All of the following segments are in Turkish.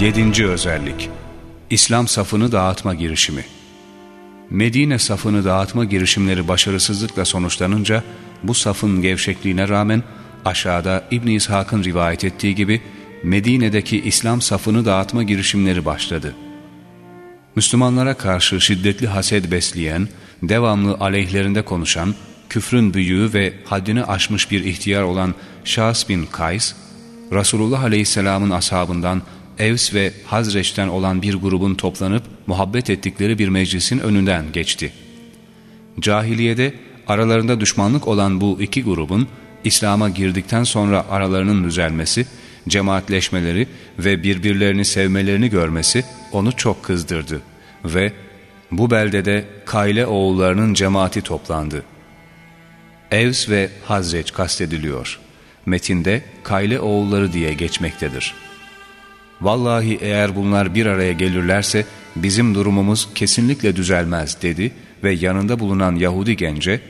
Yedinci özellik İslam safını dağıtma girişimi Medine safını dağıtma girişimleri başarısızlıkla sonuçlanınca bu safın gevşekliğine rağmen aşağıda İbn İshak'ın rivayet ettiği gibi Medine'deki İslam safını dağıtma girişimleri başladı. Müslümanlara karşı şiddetli haset besleyen, devamlı aleyhlerinde konuşan, küfrün büyüğü ve haddini aşmış bir ihtiyar olan Şahs bin Kays, Resulullah Aleyhisselam'ın ashabından Evs ve Hazreç'ten olan bir grubun toplanıp muhabbet ettikleri bir meclisin önünden geçti. Cahiliyede aralarında düşmanlık olan bu iki grubun İslam'a girdikten sonra aralarının düzelmesi, cemaatleşmeleri ve birbirlerini sevmelerini görmesi onu çok kızdırdı ve bu beldede Kayle oğullarının cemaati toplandı. Evs ve Hazreç kastediliyor. Metinde Kayle oğulları diye geçmektedir. Vallahi eğer bunlar bir araya gelirlerse bizim durumumuz kesinlikle düzelmez dedi ve yanında bulunan Yahudi gence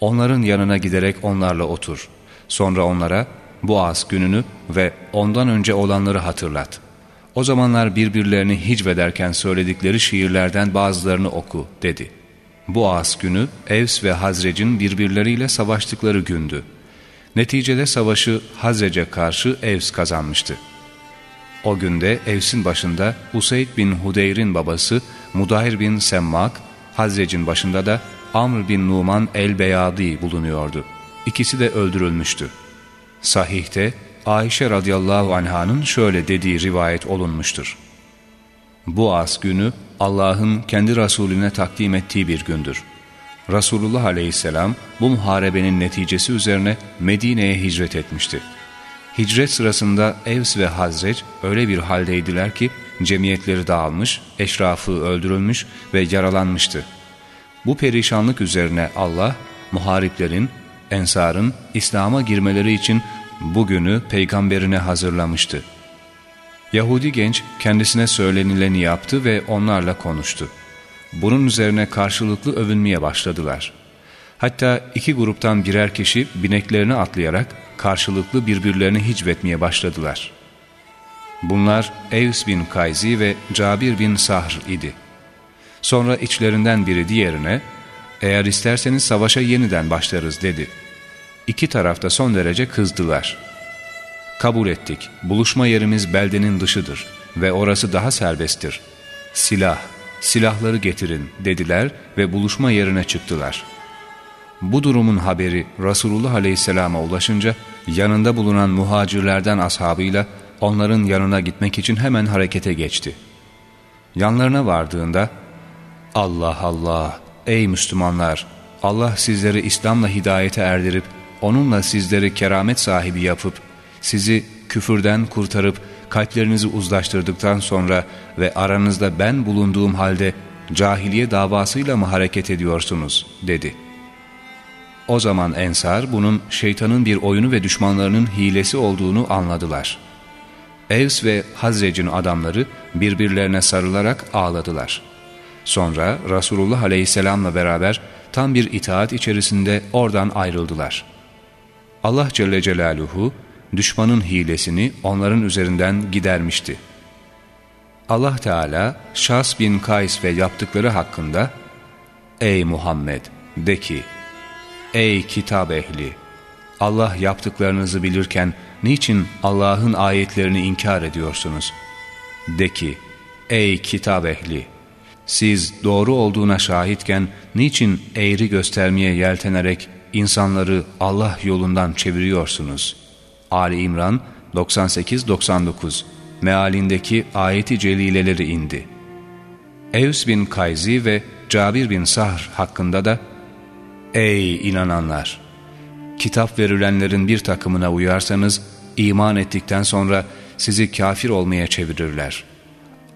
onların yanına giderek onlarla otur. Sonra onlara bu az gününü ve ondan önce olanları hatırlat. O zamanlar birbirlerini hicvederken söyledikleri şiirlerden bazılarını oku dedi. Bu az günü Evs ve Hazrec'in birbirleriyle savaştıkları gündü. Neticede savaşı Hazrec'e karşı Evs kazanmıştı. O günde Evs'in başında Useyd bin Hudeyr'in babası Mudahir bin Semmak, Hazrec'in başında da Amr bin Numan el-Beyadi bulunuyordu. İkisi de öldürülmüştü. Sahih'te Ayşe radıyallahu anhanın şöyle dediği rivayet olunmuştur. Bu as günü Allah'ın kendi Resulüne takdim ettiği bir gündür. Resulullah aleyhisselam bu muharebenin neticesi üzerine Medine'ye hicret etmişti. Hicret sırasında Evs ve Hazreç öyle bir haldeydiler ki cemiyetleri dağılmış, eşrafı öldürülmüş ve yaralanmıştı. Bu perişanlık üzerine Allah, muhariplerin, ensarın İslam'a girmeleri için bugünü peygamberine hazırlamıştı. Yahudi genç kendisine söylenileni yaptı ve onlarla konuştu. Bunun üzerine karşılıklı övünmeye başladılar. Hatta iki gruptan birer kişi bineklerini atlayarak karşılıklı birbirlerini hicvetmeye başladılar. Bunlar Evs bin Kayzi ve Cabir bin Sahr idi. Sonra içlerinden biri diğerine, eğer isterseniz savaşa yeniden başlarız dedi. İki tarafta son derece kızdılar. Kabul ettik, buluşma yerimiz beldenin dışıdır ve orası daha serbesttir. Silah, silahları getirin dediler ve buluşma yerine çıktılar.'' Bu durumun haberi Resulullah Aleyhisselam'a ulaşınca yanında bulunan muhacirlerden ashabıyla onların yanına gitmek için hemen harekete geçti. Yanlarına vardığında Allah Allah ey Müslümanlar Allah sizleri İslam'la hidayete erdirip onunla sizleri keramet sahibi yapıp sizi küfürden kurtarıp kalplerinizi uzlaştırdıktan sonra ve aranızda ben bulunduğum halde cahiliye davasıyla mı hareket ediyorsunuz dedi.'' O zaman Ensar bunun şeytanın bir oyunu ve düşmanlarının hilesi olduğunu anladılar. Evs ve Hazrec'in adamları birbirlerine sarılarak ağladılar. Sonra Resulullah Aleyhisselam'la beraber tam bir itaat içerisinde oradan ayrıldılar. Allah Celle Celaluhu düşmanın hilesini onların üzerinden gidermişti. Allah Teala Şas bin Kays ve yaptıkları hakkında Ey Muhammed de ki Ey kitap ehli! Allah yaptıklarınızı bilirken niçin Allah'ın ayetlerini inkar ediyorsunuz? De ki, ey kitap ehli! Siz doğru olduğuna şahitken niçin eğri göstermeye yeltenerek insanları Allah yolundan çeviriyorsunuz? Ali İmran 98-99 mealindeki ayeti celileleri indi. Evs bin Kayzi ve Cabir bin Sahr hakkında da Ey inananlar! Kitap verilenlerin bir takımına uyarsanız, iman ettikten sonra sizi kafir olmaya çevirirler.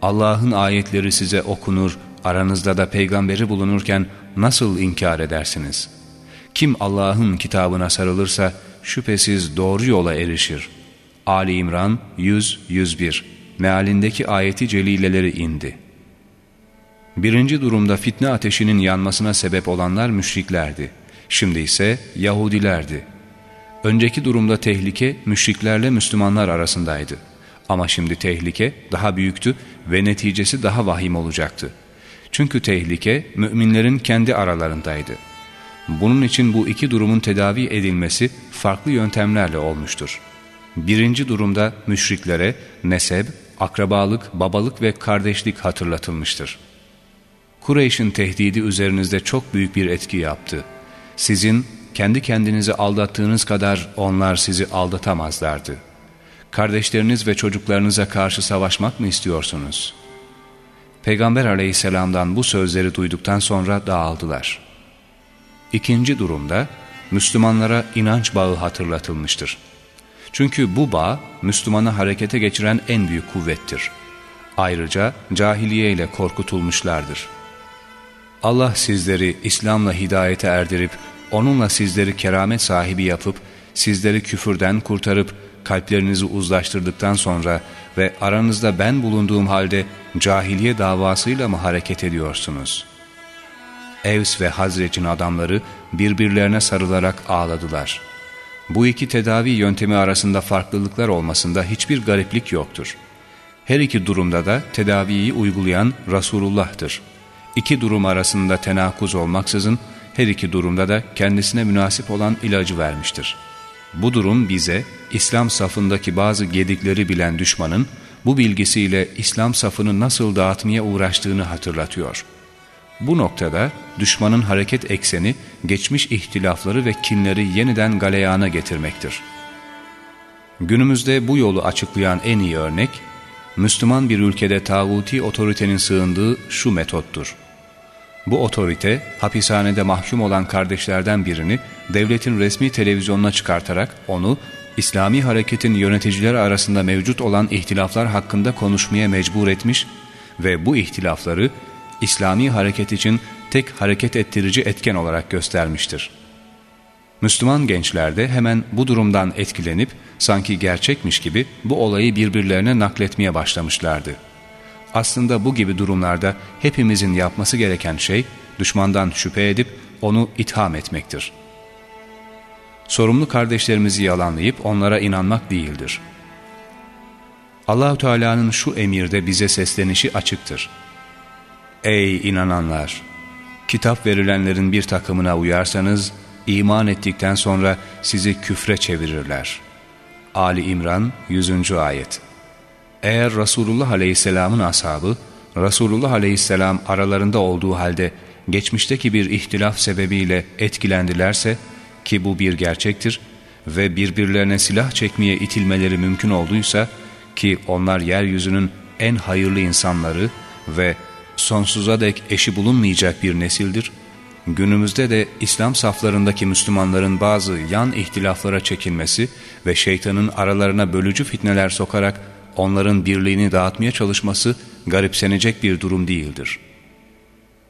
Allah'ın ayetleri size okunur, aranızda da peygamberi bulunurken nasıl inkar edersiniz? Kim Allah'ın kitabına sarılırsa şüphesiz doğru yola erişir. Ali İmran 100-101 mealindeki ayeti celileleri indi.'' Birinci durumda fitne ateşinin yanmasına sebep olanlar müşriklerdi. Şimdi ise Yahudilerdi. Önceki durumda tehlike müşriklerle Müslümanlar arasındaydı. Ama şimdi tehlike daha büyüktü ve neticesi daha vahim olacaktı. Çünkü tehlike müminlerin kendi aralarındaydı. Bunun için bu iki durumun tedavi edilmesi farklı yöntemlerle olmuştur. Birinci durumda müşriklere neseb, akrabalık, babalık ve kardeşlik hatırlatılmıştır. Kureyş'in tehdidi üzerinizde çok büyük bir etki yaptı. Sizin kendi kendinizi aldattığınız kadar onlar sizi aldatamazlardı. Kardeşleriniz ve çocuklarınıza karşı savaşmak mı istiyorsunuz? Peygamber aleyhisselamdan bu sözleri duyduktan sonra dağıldılar. İkinci durumda Müslümanlara inanç bağı hatırlatılmıştır. Çünkü bu bağ Müslümanı harekete geçiren en büyük kuvvettir. Ayrıca cahiliye ile korkutulmuşlardır. Allah sizleri İslam'la hidayete erdirip onunla sizleri keramet sahibi yapıp sizleri küfürden kurtarıp kalplerinizi uzlaştırdıktan sonra ve aranızda ben bulunduğum halde cahiliye davasıyla mı hareket ediyorsunuz? Evs ve Hazreç'in adamları birbirlerine sarılarak ağladılar. Bu iki tedavi yöntemi arasında farklılıklar olmasında hiçbir gariplik yoktur. Her iki durumda da tedaviyi uygulayan Resulullah'tır. İki durum arasında tenakuz olmaksızın her iki durumda da kendisine münasip olan ilacı vermiştir. Bu durum bize İslam safındaki bazı gedikleri bilen düşmanın bu bilgisiyle İslam safını nasıl dağıtmaya uğraştığını hatırlatıyor. Bu noktada düşmanın hareket ekseni geçmiş ihtilafları ve kinleri yeniden galeyana getirmektir. Günümüzde bu yolu açıklayan en iyi örnek, Müslüman bir ülkede tağuti otoritenin sığındığı şu metottur. Bu otorite hapishanede mahkum olan kardeşlerden birini devletin resmi televizyonuna çıkartarak onu İslami hareketin yöneticileri arasında mevcut olan ihtilaflar hakkında konuşmaya mecbur etmiş ve bu ihtilafları İslami hareket için tek hareket ettirici etken olarak göstermiştir. Müslüman gençler de hemen bu durumdan etkilenip sanki gerçekmiş gibi bu olayı birbirlerine nakletmeye başlamışlardı. Aslında bu gibi durumlarda hepimizin yapması gereken şey düşmandan şüphe edip onu itham etmektir. Sorumlu kardeşlerimizi yalanlayıp onlara inanmak değildir. Allahu Teala'nın şu emirde bize seslenişi açıktır. Ey inananlar! Kitap verilenlerin bir takımına uyarsanız, iman ettikten sonra sizi küfre çevirirler. Ali İmran 100. Ayet eğer Resulullah Aleyhisselam'ın ashabı, Resulullah Aleyhisselam aralarında olduğu halde geçmişteki bir ihtilaf sebebiyle etkilendilerse ki bu bir gerçektir ve birbirlerine silah çekmeye itilmeleri mümkün olduysa ki onlar yeryüzünün en hayırlı insanları ve sonsuza dek eşi bulunmayacak bir nesildir, günümüzde de İslam saflarındaki Müslümanların bazı yan ihtilaflara çekilmesi ve şeytanın aralarına bölücü fitneler sokarak onların birliğini dağıtmaya çalışması garipsenecek bir durum değildir.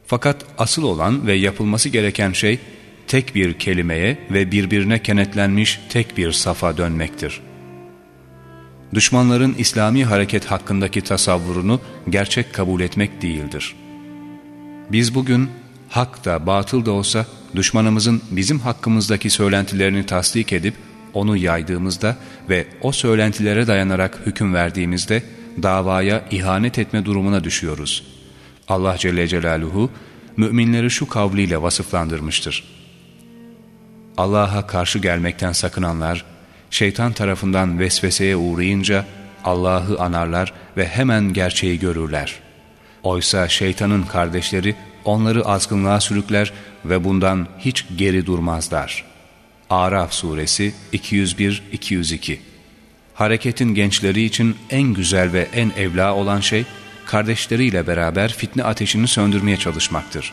Fakat asıl olan ve yapılması gereken şey tek bir kelimeye ve birbirine kenetlenmiş tek bir safa dönmektir. Düşmanların İslami hareket hakkındaki tasavvurunu gerçek kabul etmek değildir. Biz bugün hak da batıl da olsa düşmanımızın bizim hakkımızdaki söylentilerini tasdik edip onu yaydığımızda ve o söylentilere dayanarak hüküm verdiğimizde davaya ihanet etme durumuna düşüyoruz. Allah Celle Celaluhu müminleri şu kavliyle vasıflandırmıştır. Allah'a karşı gelmekten sakınanlar, şeytan tarafından vesveseye uğrayınca Allah'ı anarlar ve hemen gerçeği görürler. Oysa şeytanın kardeşleri onları azgınlığa sürükler ve bundan hiç geri durmazlar.'' Araf suresi 201-202 Hareketin gençleri için en güzel ve en evla olan şey, kardeşleriyle beraber fitne ateşini söndürmeye çalışmaktır.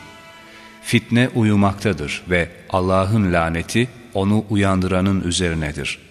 Fitne uyumaktadır ve Allah'ın laneti onu uyandıranın üzerinedir.''